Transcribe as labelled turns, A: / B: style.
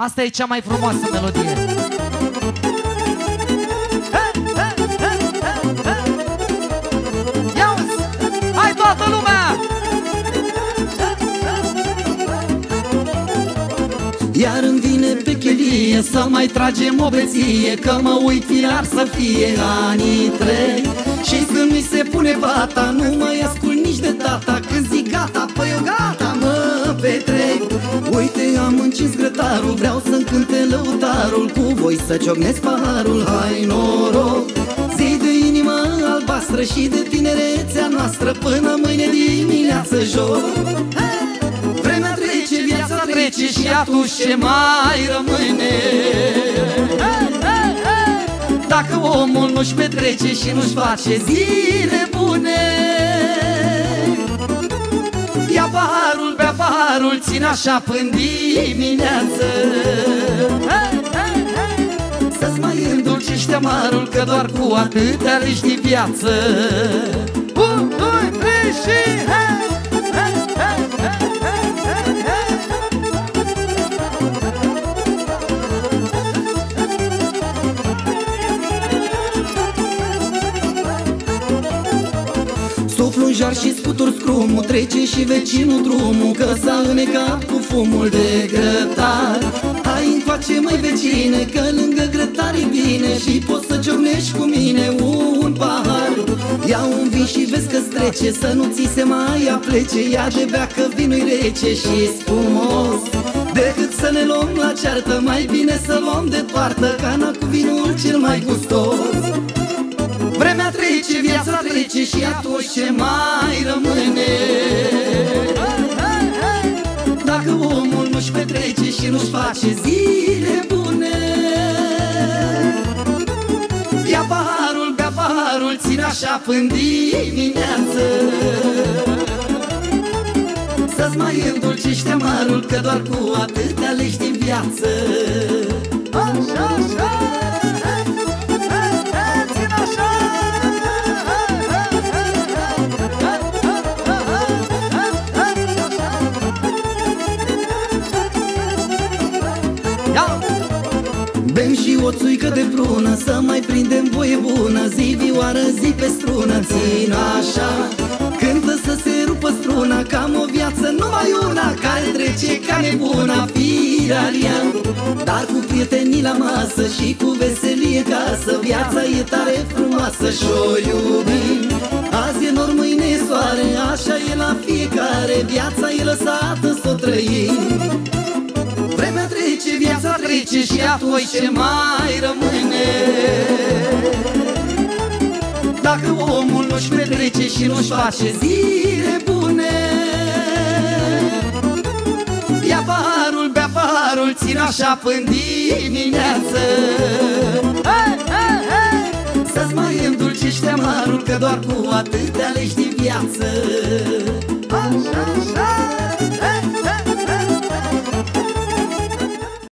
A: Asta e cea mai frumoasă melodie. Ia Hai toată lumea!
B: Iar îmi vine pe chelie să mai tragem o beție Că mă uit fiar să fie anii trei Și când mi se pune vata Nu mai ascult nici de tata Când zic gata, păi încins grătarul Vreau să-mi cânte lăutarul Cu voi să ciocnesc paharul. Hai noroc! Zi de inimă albastră Și de tinerețea noastră Până mâine dimineață joc. Vremea trece, viața trece Și atunci ce mai rămâne? Dacă omul nu-și petrece Și nu-și face zile bune paharul Țin așa până dimineață. Să-ți mai îndulcești amarul Că doar cu atâtea lești de viață.
A: Un, doi, trei și hai!
B: Jar și scutur scrumul Trece și vecinul drumul Că s-a înecat cu fumul de grătar. Hai încoace mai vecine Că lângă grătar e bine Și poți să ciornești cu mine un pahar. Ia un vin și vezi că trece Să nu ți se mai aplece. Ia de bea că vinul rece și spumos. Decât să ne luăm la ceartă Mai bine să luăm de toartă Cana cu vinul cel mai gustos. Vremea trece, viața trece și atunci ce mai rămâne? Dacă omul nu-și petrece și nu-și face zile bune Ia paharul, bea paharul, țin așa până dimineață. Să-ți mai îndulcești amarul, că doar cu atâtea lești în viață.
A: Așa, așa!
B: Bem și o țuică de prună Să mai prindem voie bună. Zi vioară, zi pe strună Țin așa. Cântă să se rupă struna Cam o viață numai una Care trece ca nebuna. Firaria Dar cu prietenii la masă Și cu veselie casă. Viața e tare frumoasă Și-o iubim. Azi e nor, mâine e soare Așa e la fiecare. Viața e lăsată să o trăim. Vremea trece, viața trece și apoi ce mai rămâne Dacă omul nu-și petrece și nu-și face zile bune Ia paharul, bea paharul, țin așa până dimineață
A: Hai, hai, hai!
B: Să-ți mai îndulcești amarul Că doar cu atâtea lești în viață
A: Așa, așa!